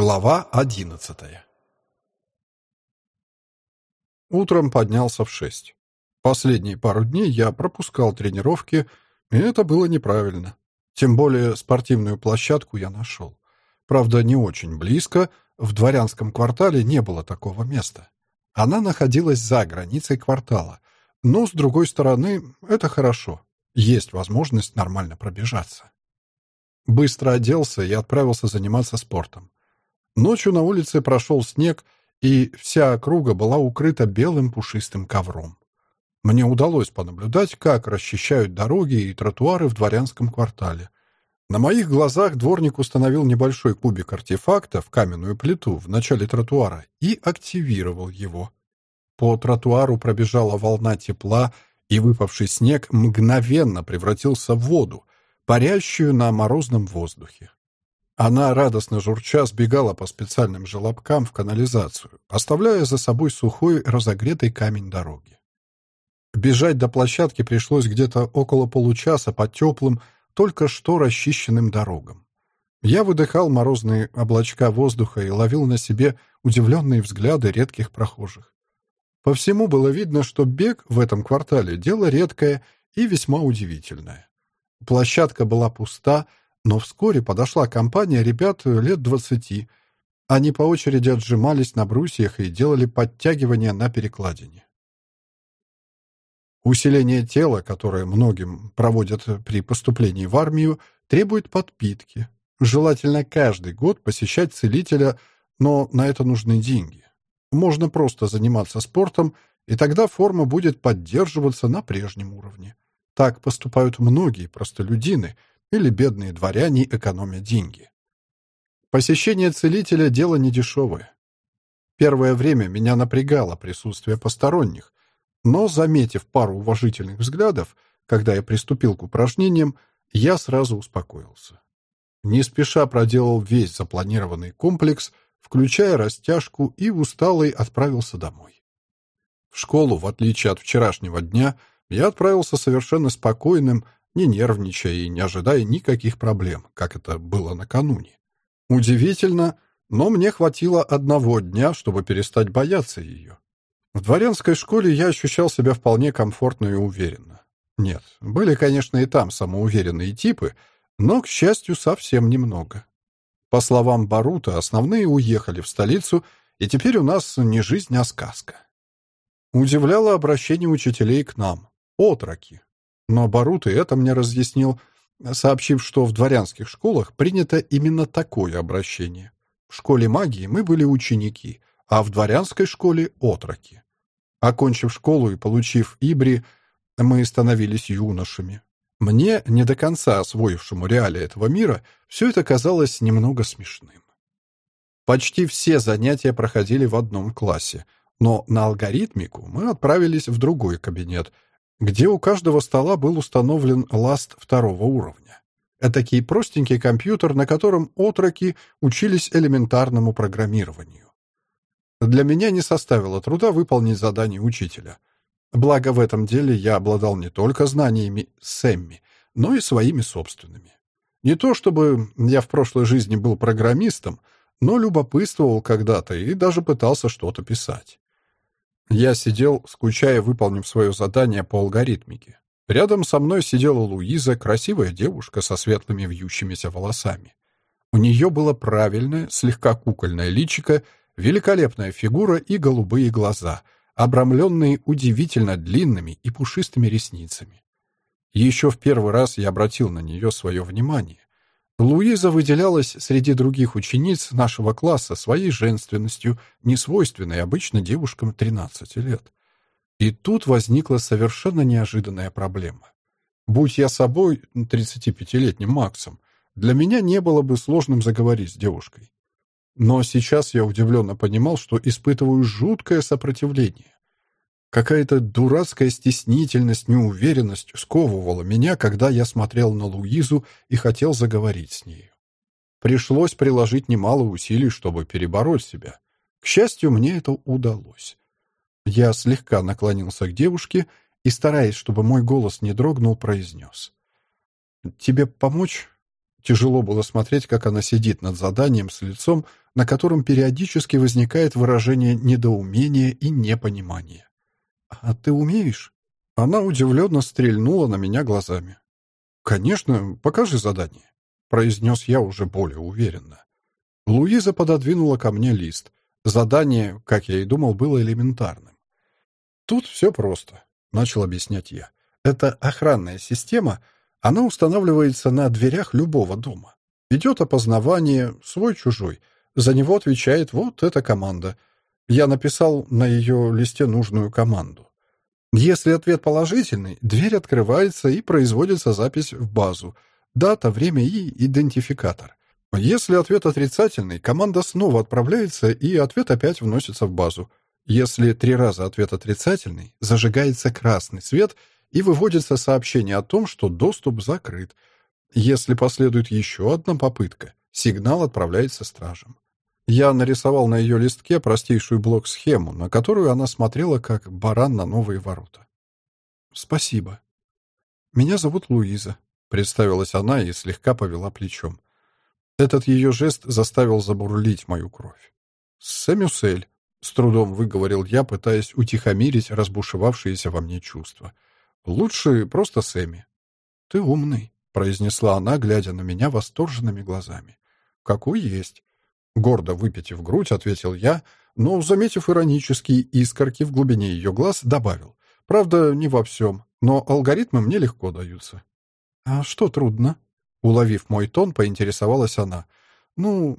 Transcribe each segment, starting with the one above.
Глава одиннадцатая Утром поднялся в шесть. Последние пару дней я пропускал тренировки, и это было неправильно. Тем более спортивную площадку я нашел. Правда, не очень близко, в дворянском квартале не было такого места. Она находилась за границей квартала, но, с другой стороны, это хорошо. Есть возможность нормально пробежаться. Быстро оделся и отправился заниматься спортом. Ночью на улице прошел снег, и вся округа была укрыта белым пушистым ковром. Мне удалось понаблюдать, как расчищают дороги и тротуары в дворянском квартале. На моих глазах дворник установил небольшой кубик артефакта в каменную плиту в начале тротуара и активировал его. По тротуару пробежала волна тепла, и выпавший снег мгновенно превратился в воду, парящую на морозном воздухе. Она, радостно журча, сбегала по специальным желобкам в канализацию, оставляя за собой сухой, разогретый камень дороги. Бежать до площадки пришлось где-то около получаса по теплым, только что расчищенным дорогам. Я выдыхал морозные облачка воздуха и ловил на себе удивленные взгляды редких прохожих. По всему было видно, что бег в этом квартале — дело редкое и весьма удивительное. Площадка была пуста, но вскоре подошла компания ребят лет двадцати. Они по очереди отжимались на брусьях и делали подтягивания на перекладине. Усиление тела, которое многим проводят при поступлении в армию, требует подпитки. Желательно каждый год посещать целителя, но на это нужны деньги. Можно просто заниматься спортом, и тогда форма будет поддерживаться на прежнем уровне. Так поступают многие простолюдины – или бедные дворяне экономят деньги. Посещение целителя – дело недешевое. Первое время меня напрягало присутствие посторонних, но, заметив пару уважительных взглядов, когда я приступил к упражнениям, я сразу успокоился. Не спеша проделал весь запланированный комплекс, включая растяжку, и усталый отправился домой. В школу, в отличие от вчерашнего дня, я отправился совершенно спокойным, не нервничая и не ожидая никаких проблем, как это было накануне. Удивительно, но мне хватило одного дня, чтобы перестать бояться ее. В дворянской школе я ощущал себя вполне комфортно и уверенно. Нет, были, конечно, и там самоуверенные типы, но, к счастью, совсем немного. По словам Барута, основные уехали в столицу, и теперь у нас не жизнь, а сказка. Удивляло обращение учителей к нам, отроки, но Барут и это мне разъяснил, сообщив, что в дворянских школах принято именно такое обращение. В школе магии мы были ученики, а в дворянской школе — отроки. Окончив школу и получив ибри, мы становились юношами. Мне, не до конца освоившему реалии этого мира, все это казалось немного смешным. Почти все занятия проходили в одном классе, но на алгоритмику мы отправились в другой кабинет — где у каждого стола был установлен ласт второго уровня. Этакий простенький компьютер, на котором отроки учились элементарному программированию. Для меня не составило труда выполнить задание учителя. Благо в этом деле я обладал не только знаниями Сэмми, но и своими собственными. Не то чтобы я в прошлой жизни был программистом, но любопытствовал когда-то и даже пытался что-то писать. Я сидел, скучая, выполнив свое задание по алгоритмике. Рядом со мной сидела Луиза, красивая девушка со светлыми вьющимися волосами. У нее было правильное, слегка кукольное личико, великолепная фигура и голубые глаза, обрамленные удивительно длинными и пушистыми ресницами. Еще в первый раз я обратил на нее свое внимание. Луиза выделялась среди других учениц нашего класса своей женственностью, несвойственной обычно девушкам 13 лет. И тут возникла совершенно неожиданная проблема. Будь я собой, 35-летним Максом, для меня не было бы сложным заговорить с девушкой. Но сейчас я удивленно понимал, что испытываю жуткое сопротивление. Какая-то дурацкая стеснительность, неуверенность сковывала меня, когда я смотрел на Луизу и хотел заговорить с ней. Пришлось приложить немало усилий, чтобы перебороть себя. К счастью, мне это удалось. Я слегка наклонился к девушке и, стараясь, чтобы мой голос не дрогнул, произнес. «Тебе помочь?» Тяжело было смотреть, как она сидит над заданием с лицом, на котором периодически возникает выражение недоумения и непонимания. «А ты умеешь?» Она удивленно стрельнула на меня глазами. «Конечно, покажи задание», — произнес я уже более уверенно. Луиза пододвинула ко мне лист. Задание, как я и думал, было элементарным. «Тут все просто», — начал объяснять я. «Это охранная система, она устанавливается на дверях любого дома. Идет опознавание свой-чужой. За него отвечает вот эта команда. Я написал на ее листе нужную команду. Если ответ положительный, дверь открывается и производится запись в базу. Дата, время и идентификатор. Если ответ отрицательный, команда снова отправляется, и ответ опять вносится в базу. Если три раза ответ отрицательный, зажигается красный свет и выводится сообщение о том, что доступ закрыт. Если последует еще одна попытка, сигнал отправляется стражем. Я нарисовал на ее листке простейшую блок-схему, на которую она смотрела как баран на новые ворота. «Спасибо. Меня зовут Луиза», — представилась она и слегка повела плечом. Этот ее жест заставил забурлить мою кровь. «Сэмюсель», — с трудом выговорил я, пытаясь утихомирить разбушевавшиеся во мне чувства. «Лучше просто Сэмми». «Ты умный», — произнесла она, глядя на меня восторженными глазами. «Какой есть. Гордо выпитив грудь, ответил я, но, заметив иронические искорки в глубине ее глаз, добавил. Правда, не во всем, но алгоритмы мне легко даются. А что трудно? Уловив мой тон, поинтересовалась она. Ну,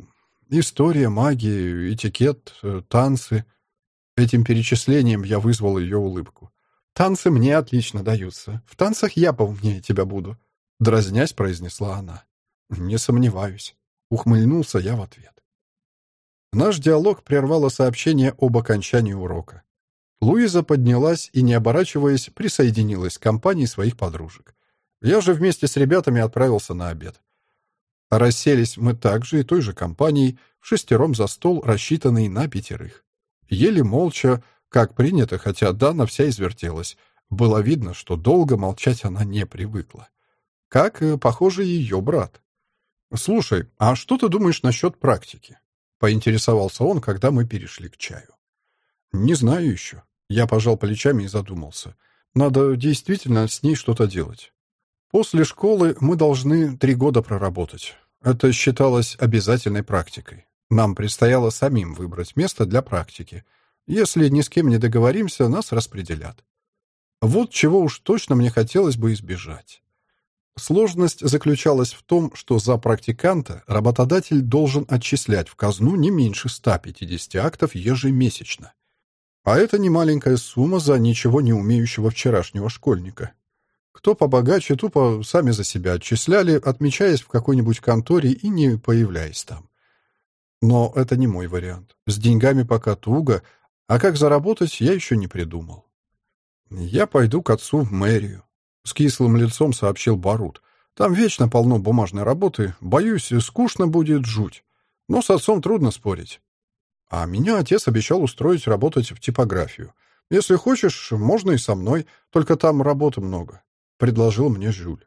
история, магия, этикет, э, танцы. Этим перечислением я вызвал ее улыбку. «Танцы мне отлично даются. В танцах я поумнее тебя буду», — дразнясь произнесла она. «Не сомневаюсь», — ухмыльнулся я в ответ. Наш диалог прервало сообщение об окончании урока. Луиза поднялась и, не оборачиваясь, присоединилась к компании своих подружек. Я же вместе с ребятами отправился на обед. Расселись мы также и той же компанией, шестером за стол, рассчитанный на пятерых. Ели молча, как принято, хотя Дана вся извертелась. Было видно, что долго молчать она не привыкла. Как, э, похоже, ее брат. «Слушай, а что ты думаешь насчет практики?» Поинтересовался он, когда мы перешли к чаю. «Не знаю еще». Я пожал плечами и задумался. «Надо действительно с ней что-то делать. После школы мы должны три года проработать. Это считалось обязательной практикой. Нам предстояло самим выбрать место для практики. Если ни с кем не договоримся, нас распределят. Вот чего уж точно мне хотелось бы избежать. Сложность заключалась в том, что за практиканта работодатель должен отчислять в казну не меньше 150 актов ежемесячно. А это немаленькая сумма за ничего не умеющего вчерашнего школьника. Кто побогаче, тупо сами за себя отчисляли, отмечаясь в какой-нибудь конторе и не появляясь там. Но это не мой вариант. С деньгами пока туго, а как заработать, я еще не придумал. Я пойду к отцу в мэрию. С кислым лицом сообщил Барут. Там вечно полно бумажной работы. Боюсь, скучно будет жуть. Но с отцом трудно спорить. А меня отец обещал устроить работать в типографию. Если хочешь, можно и со мной, только там работы много», — предложил мне Жюль.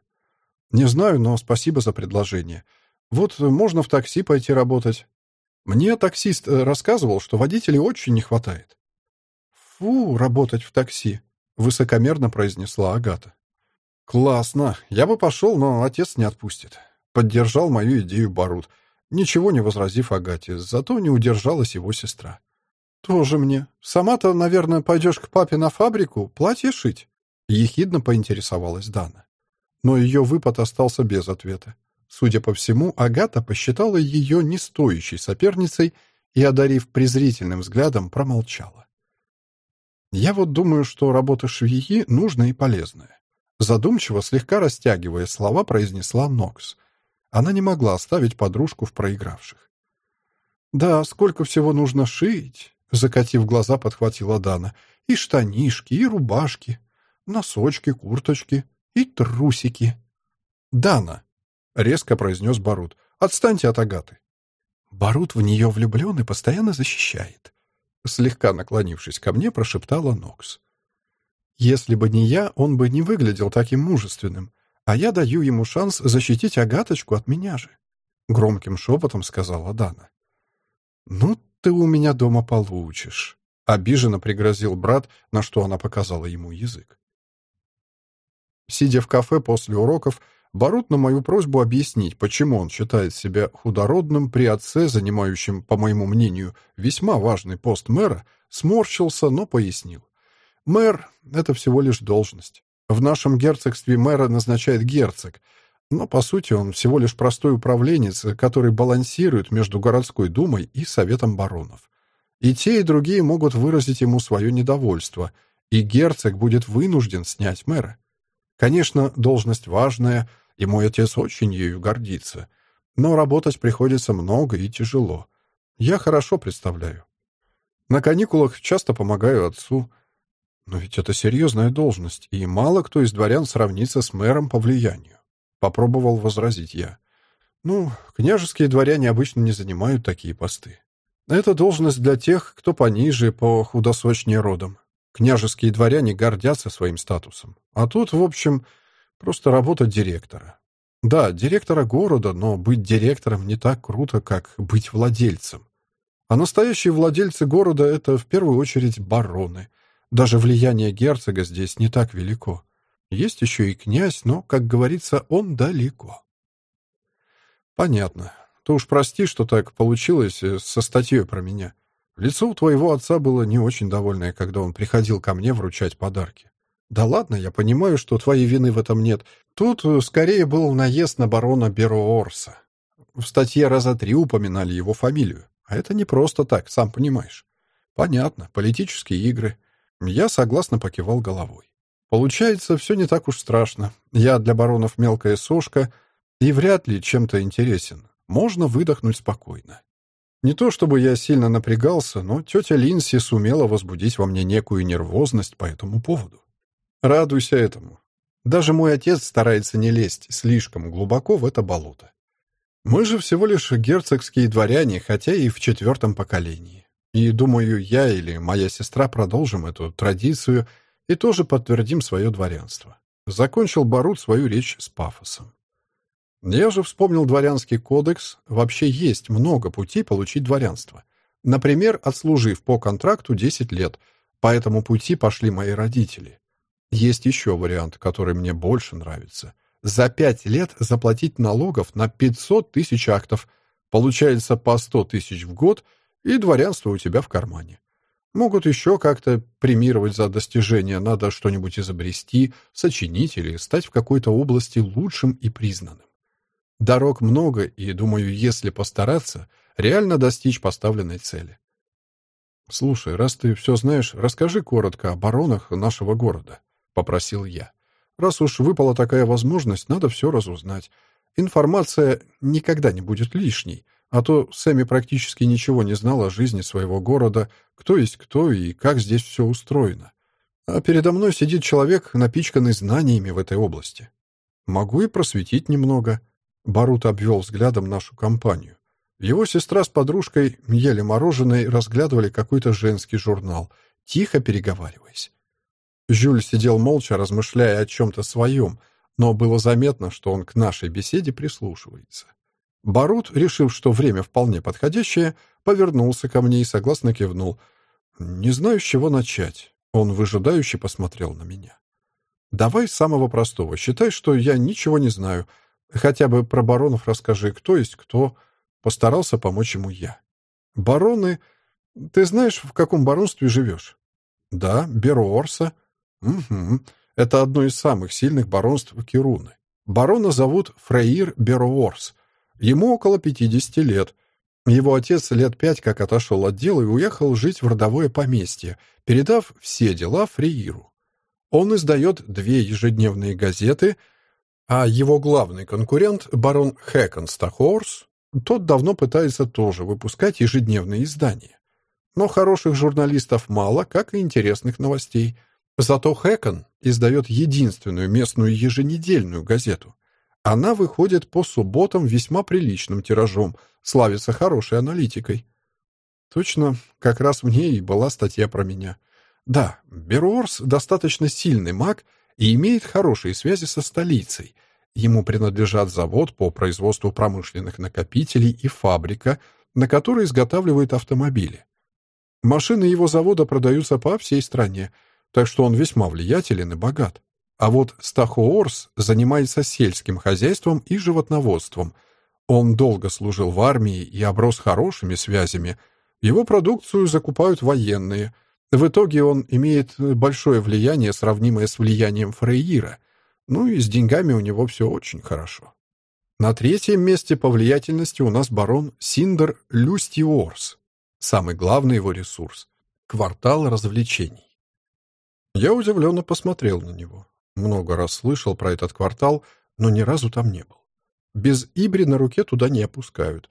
«Не знаю, но спасибо за предложение. Вот можно в такси пойти работать. Мне таксист э, рассказывал, что водителей очень не хватает». «Фу, работать в такси», — высокомерно произнесла Агата. «Классно. Я бы пошел, но отец не отпустит». Поддержал мою идею Барут, ничего не возразив Агате, зато не удержалась его сестра. «Тоже мне. Сама-то, наверное, пойдешь к папе на фабрику платье шить?» Ехидно поинтересовалась Дана. Но ее выпад остался без ответа. Судя по всему, Агата посчитала ее не стоящей соперницей и, одарив презрительным взглядом, промолчала. «Я вот думаю, что работа швеи нужная и полезная. Задумчиво, слегка растягивая слова, произнесла Нокс. Она не могла оставить подружку в проигравших. «Да, сколько всего нужно шить!» Закатив глаза, подхватила Дана. «И штанишки, и рубашки, носочки, курточки, и трусики». «Дана!» — резко произнес Барут. «Отстаньте от Агаты». «Барут в нее влюблен и постоянно защищает», — слегка наклонившись ко мне, прошептала Нокс. Если бы не я, он бы не выглядел таким мужественным, а я даю ему шанс защитить Агаточку от меня же», — громким шепотом сказала Дана. «Ну, ты у меня дома получишь», — обиженно пригрозил брат, на что она показала ему язык. Сидя в кафе после уроков, Барут на мою просьбу объяснить, почему он считает себя худородным при отце, занимающем, по моему мнению, весьма важный пост мэра, сморщился, но пояснил. Мэр — это всего лишь должность. В нашем герцогстве мэра назначает герцог, но, по сути, он всего лишь простой управленец, который балансирует между городской думой и советом баронов. И те, и другие могут выразить ему свое недовольство, и герцог будет вынужден снять мэра. Конечно, должность важная — и мой отец очень ею гордится. Но работать приходится много и тяжело. Я хорошо представляю. На каникулах часто помогаю отцу. Но ведь это серьезная должность, и мало кто из дворян сравнится с мэром по влиянию. Попробовал возразить я. Ну, княжеские дворяне обычно не занимают такие посты. Это должность для тех, кто пониже, по худосочнее родом. Княжеские дворяне гордятся своим статусом. А тут, в общем, Просто работа директора. Да, директора города, но быть директором не так круто, как быть владельцем. А настоящие владельцы города — это в первую очередь бароны. Даже влияние герцога здесь не так велико. Есть еще и князь, но, как говорится, он далеко. Понятно. Ты уж прости, что так получилось э, со статьей про меня. Лицо у твоего отца было не очень довольное, когда он приходил ко мне вручать подарки. «Да ладно, я понимаю, что твоей вины в этом нет. Тут э, скорее был наезд на барона Бероорса. В статье раза три упоминали его фамилию. А это не просто так, сам понимаешь. Понятно, политические игры. Я согласно покивал головой. Получается, все не так уж страшно. Я для баронов мелкая сошка и вряд ли чем-то интересен. Можно выдохнуть спокойно. Не то чтобы я сильно напрягался, но тетя Линси сумела возбудить во мне некую нервозность по этому поводу. Радуйся этому. Даже мой отец старается не лезть слишком глубоко в это болото. Мы же всего лишь герцогские дворяне, хотя и в четвертом поколении. И, думаю, я или моя сестра продолжим эту традицию и тоже подтвердим свое дворянство. Закончил Барут свою речь с пафосом. Я же вспомнил дворянский кодекс. Вообще есть много путей получить дворянство. Например, отслужив по контракту 10 лет. По этому пути пошли мои родители. Есть еще вариант, который мне больше нравится. За пять лет заплатить налогов на 500 тысяч актов. Получается по 100 тысяч в год, и дворянство у тебя в кармане. Могут еще как-то премировать за достижения, надо что-нибудь изобрести, сочинить или стать в какой-то области лучшим и признанным. Дорог много, и, думаю, если постараться, реально достичь поставленной цели. Слушай, раз ты все знаешь, расскажи коротко о баронах нашего города. — попросил я. «Раз уж выпала такая возможность, надо все разузнать. Информация никогда не будет лишней, а то Сэмми практически ничего не знал о жизни своего города, кто есть кто и как здесь все устроено. А передо мной сидит человек, напичканный знаниями в этой области. Могу и просветить немного». Барут обвел взглядом нашу компанию. Его сестра с подружкой ели мороженое и разглядывали какой-то женский журнал, тихо переговариваясь. Жюль сидел молча, размышляя о чем-то своем, но было заметно, что он к нашей беседе прислушивается. Барут, решив, что время вполне подходящее, повернулся ко мне и согласно кивнул. «Не знаю, с чего начать». Он выжидающе посмотрел на меня. «Давай самого простого. Считай, что я ничего не знаю. Хотя бы про баронов расскажи, кто есть кто». Постарался помочь ему я. «Бароны... Ты знаешь, в каком баронстве живешь?» «Да, Беруорса. Угу. Это одно из самых сильных баронств Кируны. Барона зовут Фрейир Беруорс. Ему около 50 лет. Его отец лет пять как отошел от дела и уехал жить в родовое поместье, передав все дела Фрейиру. Он издает две ежедневные газеты, а его главный конкурент, барон Хэкон Стахорс, тот давно пытается тоже выпускать ежедневные издания. Но хороших журналистов мало, как и интересных новостей – Зато Хэкон издает единственную местную еженедельную газету. Она выходит по субботам весьма приличным тиражом, славится хорошей аналитикой. Точно, как раз в ней и была статья про меня. Да, Беруорс достаточно сильный маг и имеет хорошие связи со столицей. Ему принадлежат завод по производству промышленных накопителей и фабрика, на которой изготавливает автомобили. Машины его завода продаются по всей стране, так что он весьма влиятелен и богат. А вот Стахоорс занимается сельским хозяйством и животноводством. Он долго служил в армии и оброс хорошими связями. Его продукцию закупают военные. В итоге он имеет большое влияние, сравнимое с влиянием Фрейира. Ну и с деньгами у него все очень хорошо. На третьем месте по влиятельности у нас барон Синдер Люстиорс. Самый главный его ресурс — квартал развлечений. Я удивленно посмотрел на него. Много раз слышал про этот квартал, но ни разу там не был. Без ибри на руке туда не опускают.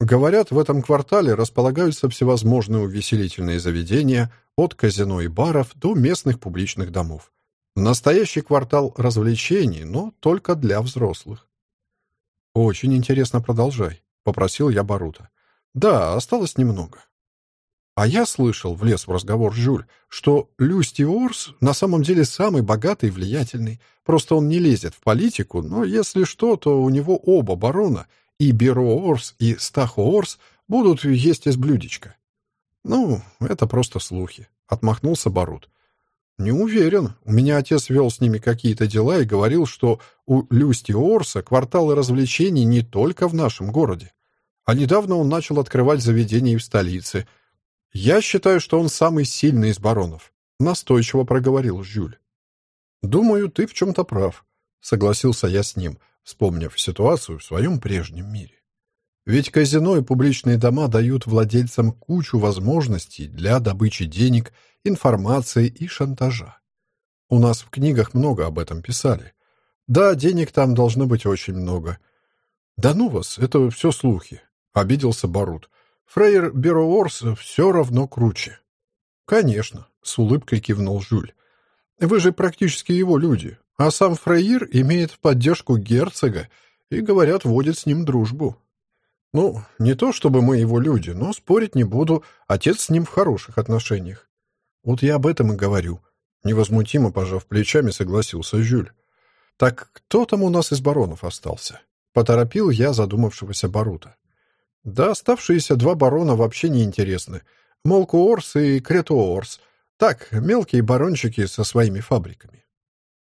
Говорят, в этом квартале располагаются всевозможные увеселительные заведения, от казино и баров до местных публичных домов. Настоящий квартал развлечений, но только для взрослых. «Очень интересно, продолжай», — попросил я Барута. «Да, осталось немного». А я слышал, влез в разговор Жюль, что Люсти Орс на самом деле самый богатый и влиятельный. Просто он не лезет в политику, но если что, то у него оба барона, и Беро Орс, и Стахо Орс, будут есть из блюдечка. Ну, это просто слухи, — отмахнулся Барут. Не уверен. У меня отец вел с ними какие-то дела и говорил, что у Люсти Орса кварталы развлечений не только в нашем городе. А недавно он начал открывать заведения и в столице — «Я считаю, что он самый сильный из баронов», — настойчиво проговорил Жюль. «Думаю, ты в чем-то прав», — согласился я с ним, вспомнив ситуацию в своем прежнем мире. Ведь казино и публичные дома дают владельцам кучу возможностей для добычи денег, информации и шантажа. У нас в книгах много об этом писали. Да, денег там должно быть очень много. Да ну вас, это все слухи, — обиделся Барут. Фрейер Бероорс все равно круче. Конечно, с улыбкой кивнул Жюль. Вы же практически его люди, а сам Фрейер имеет поддержку герцога и, говорят, водит с ним дружбу. Ну, не то чтобы мы его люди, но спорить не буду, отец с ним в хороших отношениях. Вот я об этом и говорю. Невозмутимо пожав плечами, согласился Жюль. Так кто там у нас из баронов остался? Поторопил я задумавшегося Барута. Да оставшиеся два барона вообще не интересны. Молкуорс и Кретуорс. Так, мелкие барончики со своими фабриками.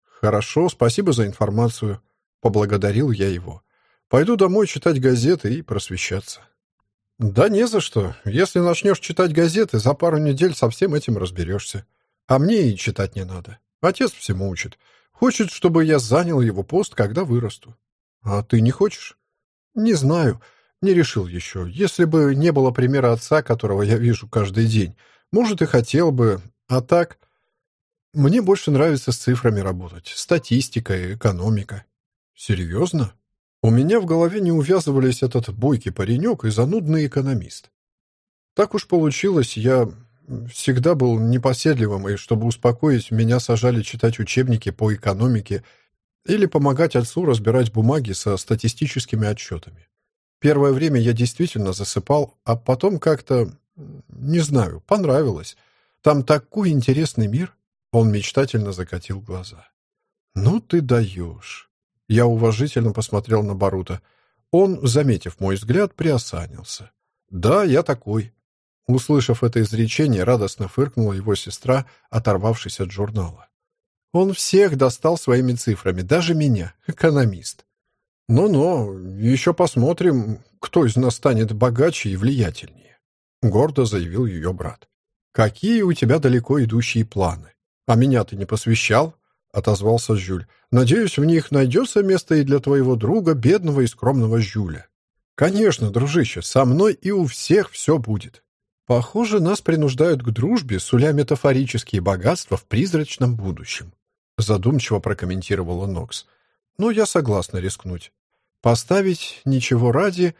Хорошо, спасибо за информацию. Поблагодарил я его. Пойду домой читать газеты и просвещаться. Да не за что. Если начнешь читать газеты, за пару недель со всем этим разберешься. А мне и читать не надо. Отец всему учит. Хочет, чтобы я занял его пост, когда вырасту. А ты не хочешь? Не знаю. Не решил еще. Если бы не было примера отца, которого я вижу каждый день, может, и хотел бы. А так... Мне больше нравится с цифрами работать. Статистика и экономика. Серьезно? У меня в голове не увязывались этот бойкий паренек и занудный экономист. Так уж получилось, я всегда был непоседливым, и чтобы успокоить, меня сажали читать учебники по экономике или помогать отцу разбирать бумаги со статистическими отчетами. Первое время я действительно засыпал, а потом как-то, не знаю, понравилось. Там такой интересный мир. Он мечтательно закатил глаза. «Ну ты даешь!» Я уважительно посмотрел на Барута. Он, заметив мой взгляд, приосанился. «Да, я такой». Услышав это изречение, радостно фыркнула его сестра, оторвавшись от журнала. «Он всех достал своими цифрами, даже меня, экономист. «Ну-ну, еще посмотрим, кто из нас станет богаче и влиятельнее», — гордо заявил ее брат. «Какие у тебя далеко идущие планы? А меня ты не посвящал?» — отозвался Жюль. «Надеюсь, в них найдется место и для твоего друга, бедного и скромного Жюля». «Конечно, дружище, со мной и у всех все будет». «Похоже, нас принуждают к дружбе, суля метафорические богатства в призрачном будущем», — задумчиво прокомментировала Нокс. «Но я согласна рискнуть. Поставить ничего ради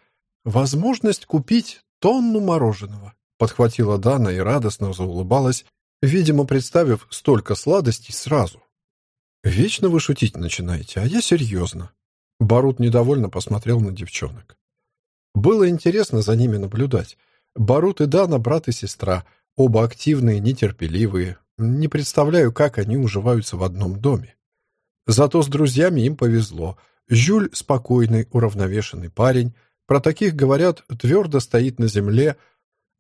возможность купить тонну мороженого. Подхватила Дана и радостно заулыбалась, видимо, представив столько сладостей сразу. «Вечно вы шутить начинаете, а я серьезно». Барут недовольно посмотрел на девчонок. Было интересно за ними наблюдать. Барут и Дана — брат и сестра, оба активные, нетерпеливые. Не представляю, как они уживаются в одном доме. Зато с друзьями им повезло — Жюль — спокойный, уравновешенный парень, Про таких говорят, твердо стоит на земле.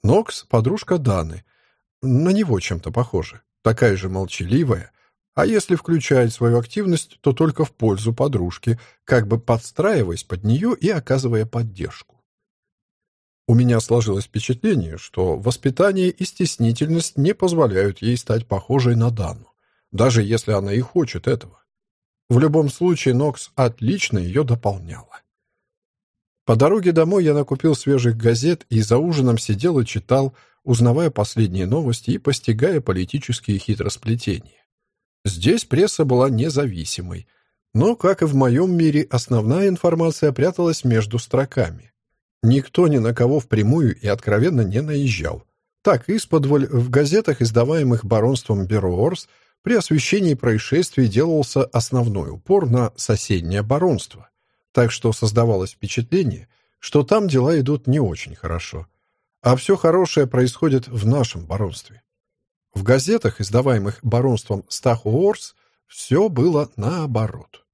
Нокс — подружка Даны. На него чем-то похоже. Такая же молчаливая. А если включает свою активность, то только в пользу подружки, как бы подстраиваясь под нее и оказывая поддержку. У меня сложилось впечатление, что воспитание и стеснительность не позволяют ей стать похожей на Дану, даже если она и хочет этого. В любом случае, Нокс отлично ее дополняла. По дороге домой я накупил свежих газет и за ужином сидел и читал, узнавая последние новости и постигая политические хитросплетения. Здесь пресса была независимой, но, как и в моем мире, основная информация пряталась между строками. Никто ни на кого впрямую и откровенно не наезжал. Так, исподволь в газетах, издаваемых баронством Бероорс, при освещении происшествий делался основной упор на соседнее баронство. Так что создавалось впечатление, что там дела идут не очень хорошо. А все хорошее происходит в нашем баронстве. В газетах, издаваемых баронством Стахуорс, все было наоборот.